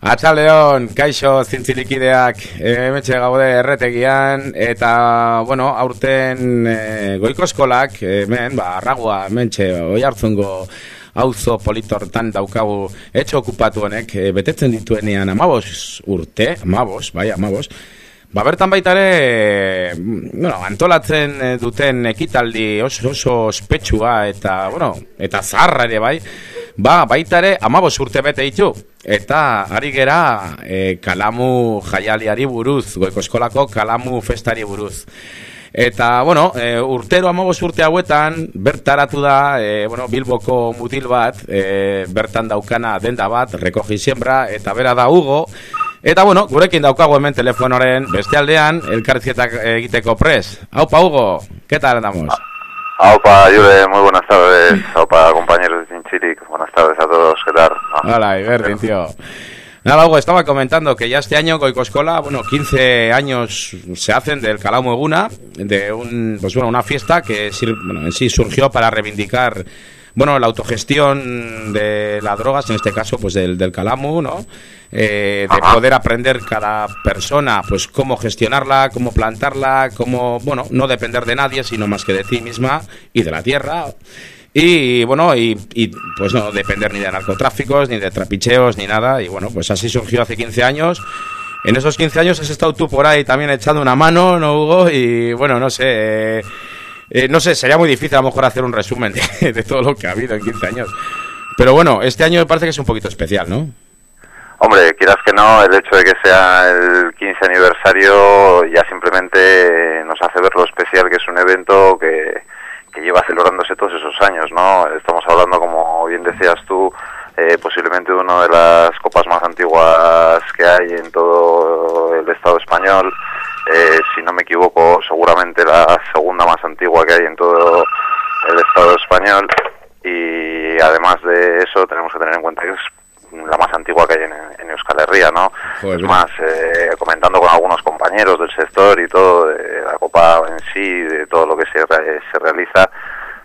Atxaldeon, kaixo zintzilikideak emetxe gaude erretegian eta, bueno, aurten e, goiko eskolak, hemen, ba, arragua, emetxe, oi hartzungo auzo politortan daukagu etxo okupatu honek, e, betetzen dituenean amabos urte, amabos, bai, amabos, Ba, bertan baita ere, bueno, antolatzen duten ekitaldi oso, oso ospetsua eta, bueno, eta zaharra ere bai, ba, baita ere, amabos urte bete ditu. Eta ari gera e, kalamu jaialiari buruz, goeko eskolako kalamu festari buruz. Eta, bueno, e, urtero amogos urte hauetan, bertaratu da, e, bueno, bilboko mutil bat, e, bertan daukana denda bat, rekogi siembra, eta bera da Hugo. Eta, bueno, gurekin daukago hemen telefonoren beste aldean, elkarrizketak egiteko pres. Haupa, Hugo, ¿qué tal andamos? Haupa, Jure, muy buenas tardes. Haupa, compañeros de Cinchiric, buenas tardes a todos, ¿qué tal? Hola, Ibertin, tío. Nada, Hugo, estaba comentando que ya este año Goicoscola, bueno, 15 años se hacen del Calamo Eguna, de un, pues bueno, una fiesta que bueno, en sí surgió para reivindicar bueno, la autogestión de las drogas, en este caso, pues del, del Calamu, ¿no? Eh, de poder aprender cada persona, pues cómo gestionarla, cómo plantarla, cómo, bueno, no depender de nadie, sino más que de ti misma y de la tierra. Y bueno, y, pues no depender ni de narcotráficos, ni de trapicheos, ni nada. Y bueno, pues así surgió hace 15 años. En esos 15 años has estado tú por ahí también echando una mano, ¿no, Hugo? Y bueno, no sé. Eh, eh, no sé, sería muy difícil a lo mejor hacer un resumen de, todo lo que ha habido en 15 años. Pero bueno, este año me parece que es un poquito especial, ¿no? Hombre, quieras que no, el hecho de que sea el 15 aniversario ya simplemente nos hace ver lo especial que es un evento que, que lleva celebrándose todos esos años, ¿no? Estamos hablando, como bien decías tú, eh, posiblemente de una de las copas más antiguas que hay en todo el Estado español. Eh, si no me equivoco, seguramente la segunda más antigua que hay en todo el Estado español. Y además de eso, tenemos que tener en cuenta que es la más antigua que hay en, en Euskal Herria, ¿no? es más, eh, comentando con algunos compañeros del sector y todo, de la Copa en sí, de todo lo que se, se realiza,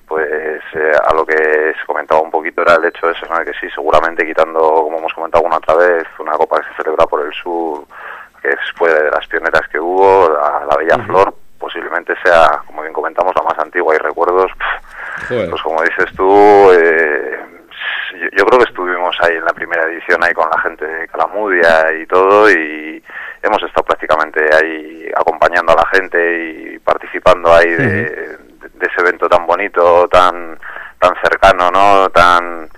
pues eh, a lo que se comentaba un poquito era el hecho de eso, ¿no? que sí, seguramente quitando, como hemos comentado alguna otra vez, una Copa que se celebra por el sur, que fue de las pioneras que hubo, la, la Bella Flor, posiblemente sea, como bien comentamos, la más antigua y recuerdos, pff, pues como dices tú, eh, yo, yo, creo que estuvimos ahí en la primera edición ahí con la gente de Calamudia y todo y hemos estado prácticamente ahí acompañando a la gente y participando ahí de, de, de ese evento tan bonito, tan tan cercano, ¿no? Tan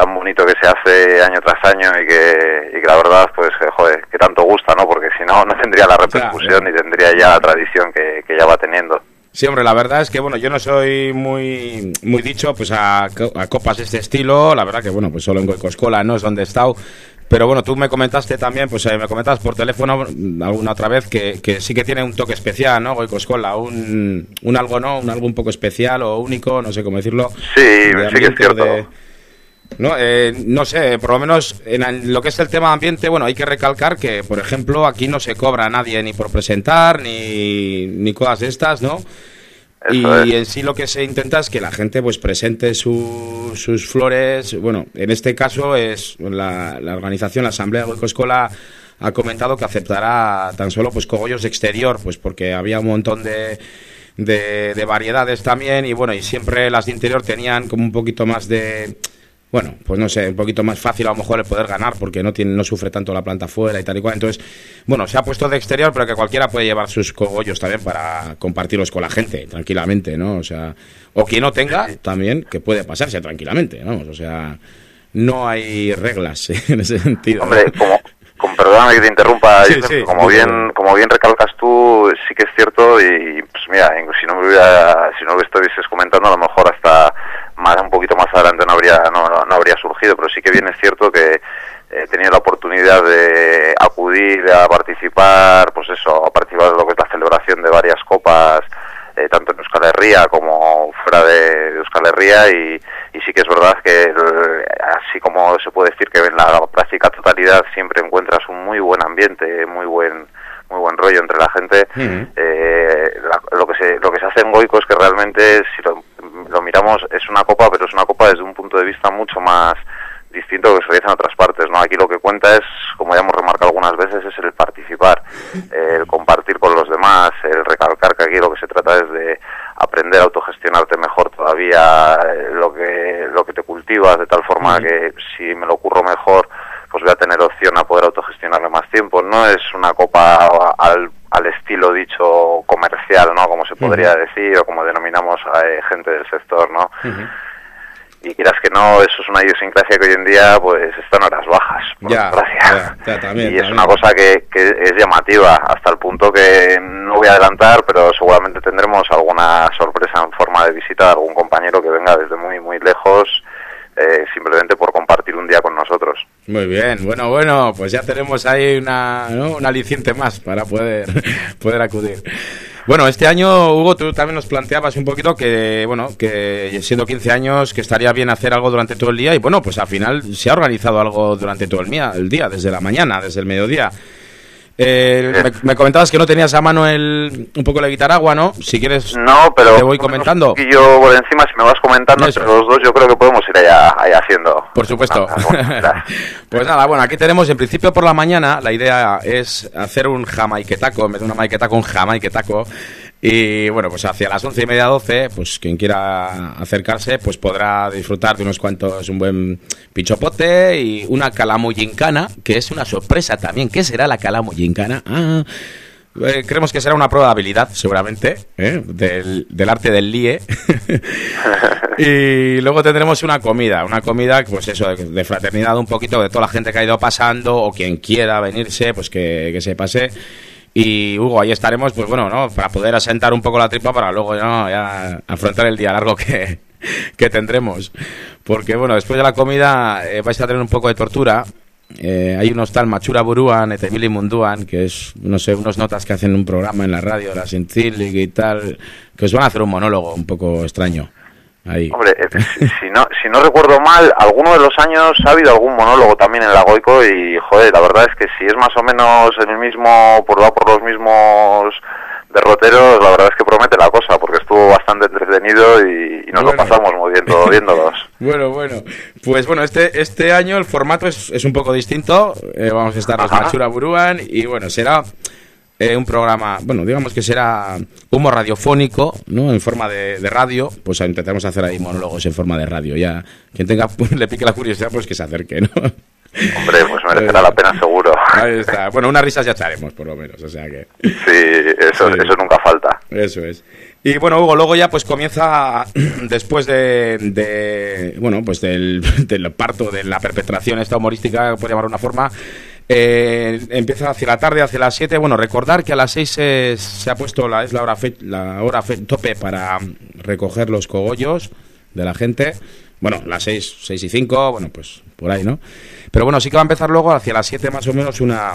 tan bonito que se hace año tras año y que, y que la verdad, pues, eh, joder, que tanto gusta, ¿no? Porque si no, no tendría la repercusión ni tendría ya la tradición que, que ya va teniendo. Sí, hombre, la verdad es que, bueno, yo no soy muy muy dicho pues a, a copas de este estilo, la verdad que, bueno, pues solo en Goicoscola no es donde he estado, pero bueno, tú me comentaste también, pues eh, me comentas por teléfono alguna otra vez que, que, sí que tiene un toque especial, ¿no? Goicoscola, un, un algo, ¿no? Un algo un poco especial o único, no sé cómo decirlo. Sí, sí que es cierto. De, no, eh, no sé, por lo menos en lo que es el tema ambiente, bueno, hay que recalcar que, por ejemplo, aquí no se cobra a nadie ni por presentar, ni, ni cosas de estas, ¿no? Eso y es. en sí lo que se intenta es que la gente pues presente su, sus flores. Bueno, en este caso es la, la organización, la Asamblea de Escola ha comentado que aceptará tan solo pues cogollos de exterior, pues porque había un montón de, de, de variedades también y bueno, y siempre las de interior tenían como un poquito más de bueno, pues no sé, un poquito más fácil a lo mejor el poder ganar porque no tiene, no sufre tanto la planta fuera y tal y cual. Entonces, bueno, se ha puesto de exterior, pero que cualquiera puede llevar sus cogollos también para compartirlos con la gente, tranquilamente, ¿no? O sea, o quien no tenga, también, que puede pasarse tranquilamente, ¿no? O sea, no hay reglas en ese sentido. Hombre, como, con perdóname que te interrumpa, Sí, sí, como sí, bien como bien recalcas tú, sí que es cierto y pues mira, si no me hubiera, si no lo estuvieses comentando, a lo mejor hasta más un poquito más adelante no habría no, no, no habría surgido, pero sí que bien es cierto que eh, he tenido la oportunidad de acudir a participar, pues eso, a participar de lo que es la celebración de varias copas, eh, tanto en Euskal Herria como fuera de, de Euskal Herria y, sí que es verdad que el- así como se puede decir que en la práctica totalidad siempre encuentras un muy buen ambiente, muy buen muy buen rollo entre la gente. Eh, la- lo que se lo que se hace en Goico es que realmente si lo, lo miramos es una copa, pero es una copa desde un punto de vista mucho más distinto que se realiza en otras partes, ¿no? Aquí lo que cuenta es, como ya hemos remarcado algunas veces, es el participar, el compartir con los demás, el recalcar que aquí lo que se trata es de aprender a autogestionarte mejor todavía eh, lo que lo que te cultivas de tal forma que si me lo ocurro mejor pues voy a tener opción a poder autogestionarme más tiempo no es una copa al, al estilo dicho comercial no como se podría decir o como denominamos a eh, gente del sector no y quieras que no, eso es una idiosincrasia que hoy en día pues está en horas bajas, por Ya, desgracia. ya, ya, también, y es una cosa que, que es llamativa, hasta el punto que no voy a adelantar, pero seguramente tendremos alguna sorpresa en forma de visita de algún compañero que venga desde muy, muy lejos, eh, simplemente por compartir un día con nosotros. Muy bien, bueno, bueno, pues ya tenemos ahí una, ¿no? aliciente más para poder, poder acudir. Bueno, este año, Hugo, tú también nos planteabas un poquito que, bueno, que siendo 15 años, que estaría bien hacer algo durante todo el día y, bueno, pues al final se ha organizado algo durante todo el día, el día desde la mañana, desde el mediodía. Eh, me, me comentabas que no tenías a mano el, un poco la guitaragua, ¿no? Si quieres, No, pero te voy comentando. Y yo por encima, si me vas comentando Eso. entre los dos, yo creo que podemos ir allá, allá haciendo. Por supuesto. Ah, pues nada, bueno, aquí tenemos en principio por la mañana. La idea es hacer un jamaiquetaco, en vez de una maiquetaco, un jamaiquetaco. Y bueno, pues hacia las once y media, doce, pues quien quiera acercarse, pues podrá disfrutar de unos cuantos, un buen pichopote y una calamoyincana, que es una sorpresa también. ¿Qué será la calamoyincana? Ah, eh, creemos que será una prueba de habilidad, seguramente, ¿eh? del, arte del lie. y luego tendremos una comida, una comida, pues eso, de, de fraternidad un poquito de toda la gente que ha ido pasando o quien quiera venirse, pues que, que se pase. Y Hugo, ahí estaremos, pues bueno, ¿no? Para poder asentar un poco la tripa para luego ¿no? ya afrontar el día largo que, que tendremos. Porque bueno, después de la comida eh, vais a tener un poco de tortura. Eh, hay unos tal Machura Buruan, Etemili Munduan, que es, no sé, unos notas que hacen un programa en la radio, la Sintilig y tal, que os van a hacer un monólogo un poco extraño. Ahí. Hombre, si, no, si no recuerdo mal, alguno de los años ha habido algún monólogo también en la Goico y, joder, la verdad es que si es más o menos el mismo, por por los mismos derroteros, la verdad es que promete la cosa, porque estuvo bastante entretenido y, y nos Bueno. lo pasamos muy bien todo viéndolos. Bueno, bueno. Pues bueno, este, este año el formato es, es un poco distinto. Eh, vamos a estar los Ajá. Machura Buruan y bueno, será eh, un programa, bueno, digamos que será humor radiofónico, ¿no? En forma de, de radio. Pues intentaremos hacer ahí monólogos en forma de radio. Ya, quien tenga, le pique la curiosidad, pues que se acerque, ¿no? Hombre, pues merecerá la pena seguro. Ahí está. Bueno, unas risas ya echaremos, por lo menos. O sea que. Sí, eso, Sí. eso nunca falta. Eso es. Y bueno, Hugo, luego ya pues comienza, después de, de, bueno, pues del, del parto, de la perpetración esta humorística, por llamar una forma, eh, empieza hacia la tarde, hacia las 7. Bueno, recordar que a las 6 se, se ha puesto la, es la hora, fe- la hora fe- tope para recoger los cogollos de la gente. Bueno, las 6, 6 y 5, bueno, pues por ahí, ¿no? Pero bueno, sí que va a empezar luego hacia las 7 más o menos una,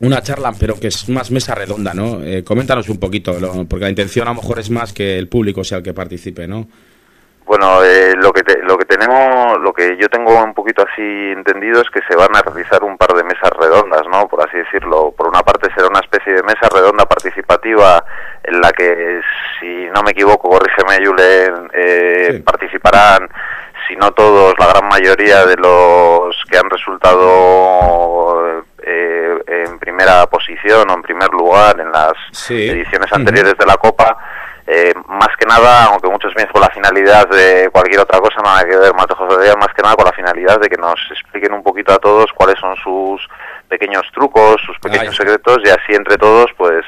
una charla, pero que es más mesa redonda, ¿no? Eh, coméntanos un poquito, lo- porque la intención a lo mejor es más que el público sea el que participe, ¿no? Bueno, eh, lo que te- lo que tenemos, lo que yo tengo un poquito así entendido es que se van a realizar un par de mesas redondas, ¿no? Por así decirlo. Por una parte será una especie de mesa redonda participativa en la que, si no me equivoco, corrígeme, Julen, eh, Sí. participarán, si no todos, la gran mayoría de los que han resultado eh, en primera posición o en primer lugar en las Sí. ediciones anteriores de la Copa. Eh, más que nada, aunque muchos piensan con la finalidad de cualquier otra cosa, nada que ver, más lejos de más que nada con la finalidad de que nos expliquen un poquito a todos cuáles son sus pequeños trucos, sus pequeños Ay. secretos y así entre todos, pues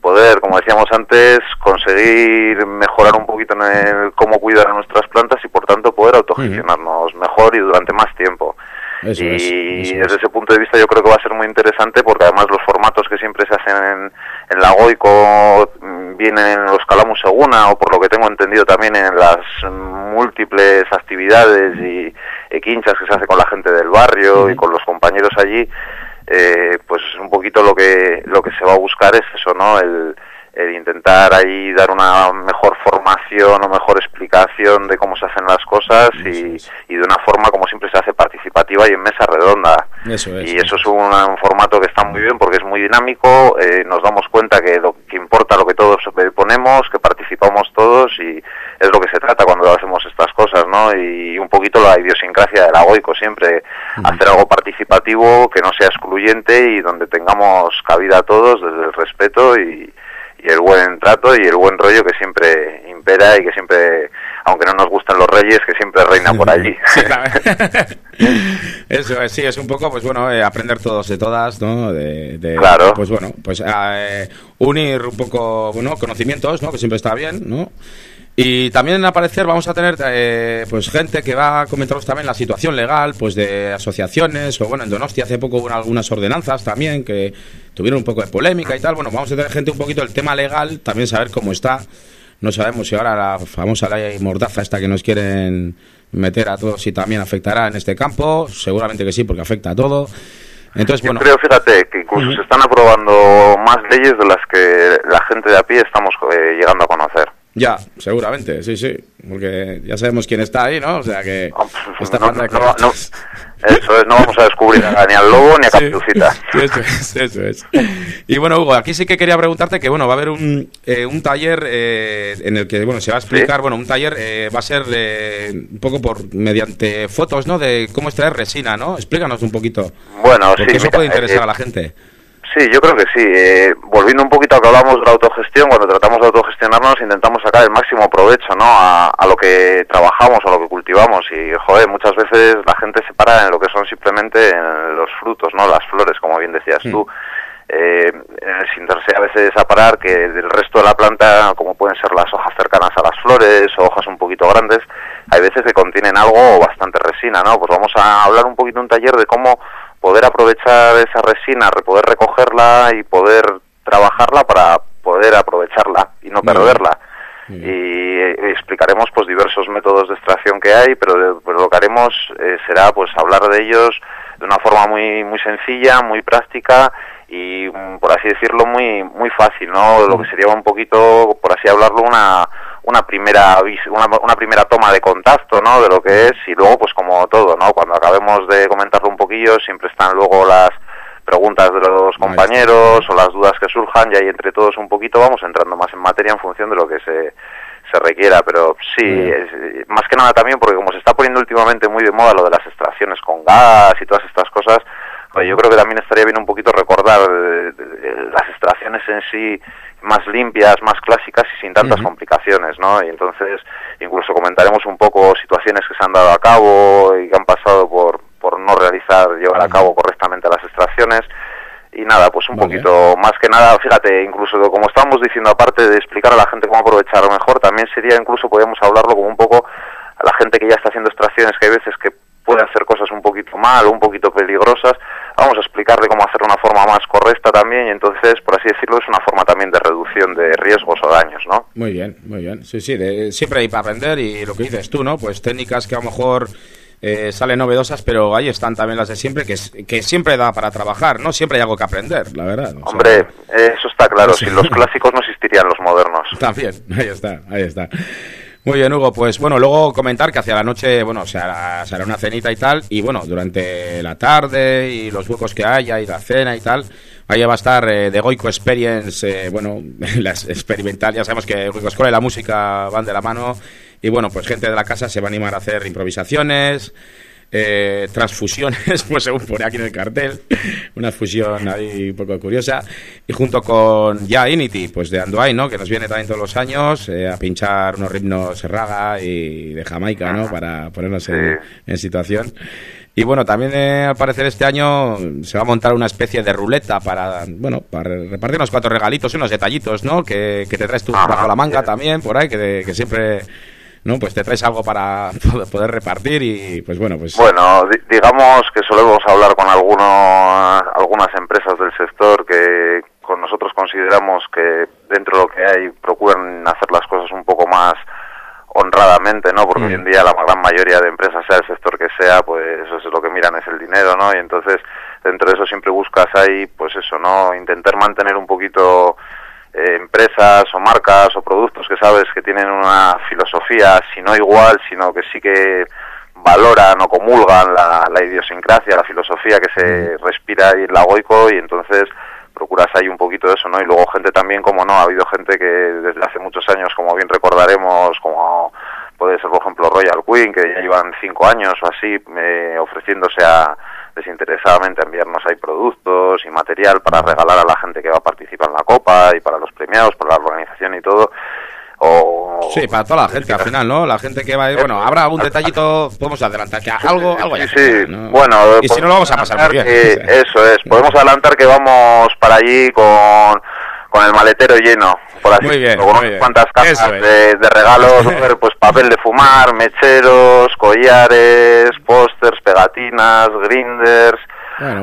poder, como decíamos antes, conseguir mejorar un poquito en el cómo cuidar a nuestras plantas y por tanto poder autogestionarnos mejor y durante más tiempo. Eso y es, eso desde es. ese punto de vista yo creo que va a ser muy interesante porque además los formatos que siempre se hacen en, en la Goico mm, vienen en los Calamus Seguna o por lo que tengo entendido también en las múltiples actividades y quinchas que se hace con la gente del barrio y con los compañeros allí eh, pues un poquito lo que lo que se va a buscar es eso no el, el intentar ahí dar una mejor formación o mejor explicación de cómo se hacen las cosas y, y de una forma como siempre se hace participativa y en mesa redonda. Eso es, y eso eso es un, un formato que está muy bien porque es muy dinámico eh, nos damos cuenta que lo que importa lo que todos ponemos, que participamos todos y es lo que se trata cuando hacemos estas cosas, ¿no? Y un poquito la idiosincrasia del agoico siempre, hacer algo participativo que no sea excluyente y donde tengamos cabida a todos desde el respeto y, y el buen trato y el buen rollo que siempre impera y que siempre, aunque no nos gusten los reyes, que siempre reina por allí. Eso sí, es un poco, pues bueno, eh, aprender todos de todas, ¿no? De, claro. Pues bueno, pues eh, unir un poco, bueno, conocimientos, ¿no? Que siempre está bien, ¿no? Y también en aparecer vamos a tener eh, pues gente que va a comentaros también la situación legal pues de asociaciones o bueno en Donostia hace poco hubo algunas ordenanzas también que tuvieron un poco de polémica y tal. Bueno vamos a tener gente un poquito el tema legal también saber cómo está. No sabemos si ahora la famosa ley mordaza esta que nos quieren meter a todos si también afectará en este campo. Seguramente que sí porque afecta a todo. Entonces, bueno. creo, fíjate, que incluso se están aprobando más leyes de las que la gente de a pie estamos eh, llegando a conocer. Ya, seguramente, sí, sí, porque ya sabemos quién está ahí, ¿no? O sea que no, eso es, no vamos a descubrir ni al lobo ni a Caperucita. eso es, eso es. Y bueno, Hugo, aquí sí que quería preguntarte que, bueno, va a haber un, eh, un taller eh, en el que, bueno, se va a explicar, bueno, un taller eh, va a ser un poco por mediante fotos, ¿no? De cómo extraer resina, ¿no? Explícanos un poquito. Bueno, porque eso puede interesar a la gente. Sí, yo creo que sí. Eh, volviendo un poquito a que hablamos de la autogestión, cuando tratamos de autogestionarnos intentamos sacar el máximo provecho ¿no? a, lo que trabajamos, a lo que cultivamos. Y, joder, muchas veces la gente se para en lo que son simplemente en los frutos, no las flores, como bien decías tú. Eh, sin darse a veces a parar que del resto de la planta, como pueden ser las hojas cercanas a las flores o hojas un poquito grandes, hay veces que contienen algo bastante resina, ¿no? Pues vamos a hablar un poquito en un taller de cómo poder aprovechar esa resina, poder recogerla y poder trabajarla para poder aprovecharla y no perderla. Y explicaremos pues diversos métodos de extracción que hay, pero, lo que haremos eh, será pues hablar de ellos de una forma muy muy sencilla, muy práctica y mm, por así decirlo muy muy fácil, ¿no? Lo que sería un poquito, por así hablarlo, una una primera una, una, primera toma de contacto no de lo que es y luego pues como todo no cuando acabemos de comentarlo un poquillo siempre están luego las preguntas de los compañeros o las dudas que surjan y ahí entre todos un poquito vamos entrando más en materia en función de lo que se se requiera, pero sí, más que nada también porque como se está poniendo últimamente muy de moda lo de las extracciones con gas y todas estas cosas, pues yo creo que también estaría bien un poquito recordar eh, las extracciones en sí más limpias, más clásicas y sin tantas complicaciones, ¿no? Y entonces incluso comentaremos un poco situaciones que se han dado a cabo y que han pasado por, por no realizar, llevar a cabo correctamente las extracciones. Y nada, pues un poquito, más que nada, fíjate, incluso como estamos diciendo, aparte de explicar a la gente cómo aprovechar mejor, también sería incluso, podríamos hablarlo como un poco a la gente que ya está haciendo extracciones, que hay veces que pueden hacer cosas un poquito mal o un poquito peligrosas, vamos a explicarle cómo hacerlo de una forma más correcta también y entonces, por así decirlo, es una forma también de reducción de riesgos o daños, ¿no? Muy bien, muy bien. Sí, sí, siempre hay para aprender y lo que dices tú, ¿no? Pues técnicas que a lo mejor eh, salen novedosas, pero ahí están también las de siempre, que, que siempre da para trabajar, ¿no? Siempre hay algo que aprender, la verdad. Hombre, eso está claro, sin los clásicos no existirían los modernos. También, ahí está, ahí está. Muy bien, Hugo. Pues bueno, luego comentar que hacia la noche, bueno, se hará, se hará una cenita y tal. Y bueno, durante la tarde y los huecos que haya y la cena y tal, ahí va a estar eh, de Goico Experience, eh, bueno, las experimental. Ya sabemos que Goico Escuela y la música van de la mano. Y bueno, pues gente de la casa se va a animar a hacer improvisaciones eh, transfusiones, pues según pone aquí en el cartel, una fusión ahí un poco curiosa, y junto con Ya Inity, pues de Anduay, ¿no? Que nos viene también todos los años eh, a pinchar unos ritmos raga y de Jamaica, ¿no? Para ponernos en, situación. Y bueno, también eh, al parecer este año se va a montar una especie de ruleta para, bueno, para repartir unos cuatro regalitos, unos detallitos, ¿no? Que, te traes tú bajo la manga también, por ahí, que, que siempre ¿no? Pues te traes algo para poder repartir y pues bueno, pues... Bueno, digamos que solemos hablar con algunos, algunas empresas del sector que con nosotros consideramos que dentro de lo que hay procuran hacer las cosas un poco más honradamente, ¿no? Porque hoy en mm. día la gran mayoría de empresas, sea el sector que sea, pues eso es lo que miran es el dinero, ¿no? Y entonces dentro de eso siempre buscas ahí, pues eso, ¿no? Intentar mantener un poquito eh, empresas o marcas o productos que sabes que tienen una filosofía, si no igual, sino que sí que valoran o comulgan la, idiosincrasia, la filosofía que se respira ahí en la Goico y entonces procuras ahí un poquito de eso, ¿no? Y luego gente también, como no, ha habido gente que desde hace muchos años, como bien recordaremos, como puede ser, por ejemplo, Royal Queen, que ya llevan cinco años o así eh, ofreciéndose a desinteresadamente enviarnos ahí productos y material para regalar a la gente que va a participar en la Copa y para los premiados, para la organización y todo. O... Sí, para toda la gente al final, ¿no? La gente que va a ir, bueno, habrá algún detallito, podemos adelantar que algo, algo ya. Sí, bueno, y si no lo vamos a pasar muy bien. Eso es, podemos adelantar que vamos para allí con, con el maletero lleno, por así bien, con unas cuantas cajas de, de, regalos, pues papel de fumar, mecheros, collares, pósters, pegatinas, grinders,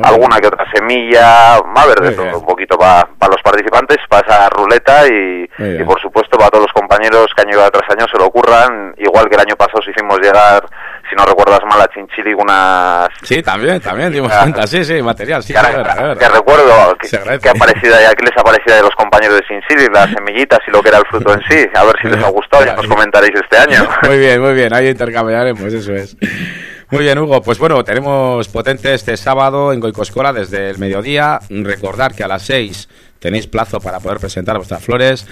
alguna que otra semilla, va a haber de todo un poquito para los participantes, para esa ruleta y, por supuesto para todos los compañeros que año tras año se lo ocurran, igual que el año pasado hicimos llegar si no recuerdas mal, a Chinchili unas... Sí, también, también dimos cuenta, sí, sí, material, sí. Que, recuerdo, que, que, aparecido, ¿qué les ha parecido de los compañeros de Chinchili, las semillitas y lo que era el fruto en sí? A ver si les ha gustado, ya nos comentaréis este año. Muy bien, muy bien, ahí intercambiaremos, eso es. Muy bien, Hugo. Pues bueno, tenemos potente este sábado en Goicoscola desde el mediodía. Recordar que a las 6 tenéis plazo para poder presentar vuestras flores.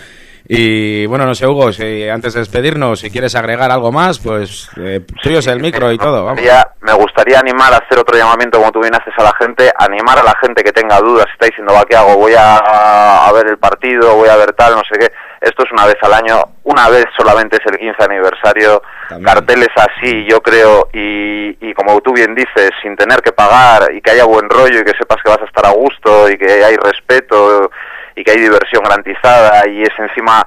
Y bueno, no sé, Hugo, si antes de despedirnos, si quieres agregar algo más, pues eh, tuyo es el micro y todo. Vamos. Me gustaría animar a hacer otro llamamiento, como tú bien haces a la gente, animar a la gente que tenga dudas, está diciendo, va, ¿qué hago? Voy a, a ver el partido, voy a ver tal, no sé qué esto es una vez al año, una vez solamente es el 15 aniversario, carteles así, yo creo, y, y como tú bien dices, sin tener que pagar y que haya buen rollo y que sepas que vas a estar a gusto y que hay respeto y que hay diversión garantizada y es encima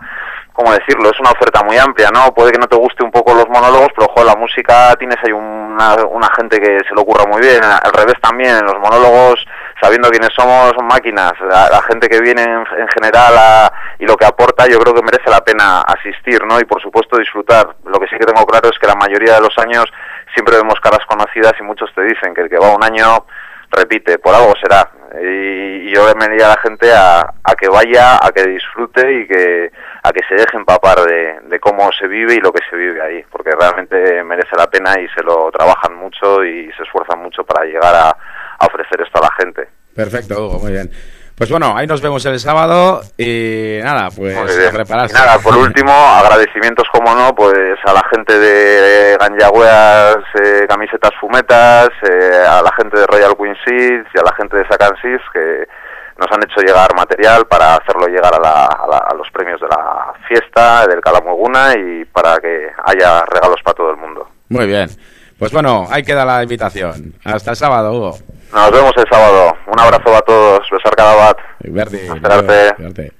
¿cómo decirlo? Es una oferta muy amplia, ¿no? Puede que no te guste un poco los monólogos, pero ojo, la música tienes ahí una, una gente que se le ocurra muy bien. Al revés también, en los monólogos, sabiendo quiénes somos, máquinas. La, gente que viene en, general y lo que aporta, yo creo que merece la pena asistir, ¿no? Y por supuesto disfrutar. Lo que sí que tengo claro es que la mayoría de los años siempre vemos caras conocidas y muchos te dicen que el que va un año repite, por algo será. Y, yo diría a la gente a, a que vaya, a que disfrute y que a que se dejen papar de, de, cómo se vive y lo que se vive ahí, porque realmente merece la pena y se lo trabajan mucho y se esfuerzan mucho para llegar a, ofrecer esto a la gente. Perfecto, Hugo, muy bien. Pues bueno, ahí nos vemos el sábado y nada, pues a prepararse. nada, por último, agradecimientos como no, pues a la gente de Ganyagueas, eh, Camisetas Fumetas, eh, a la gente de Royal Queen Seeds y a la gente de Sacan Seeds que nos han hecho llegar material para hacerlo llegar a, los premios de la fiesta del Calamoguna y para que haya regalos para todo el mundo. Muy bien. Pues bueno, ahí queda la invitación. Hasta el sábado, Hugo. Nos vemos el sábado. Un abrazo a todos. Besar cada bat. Verde.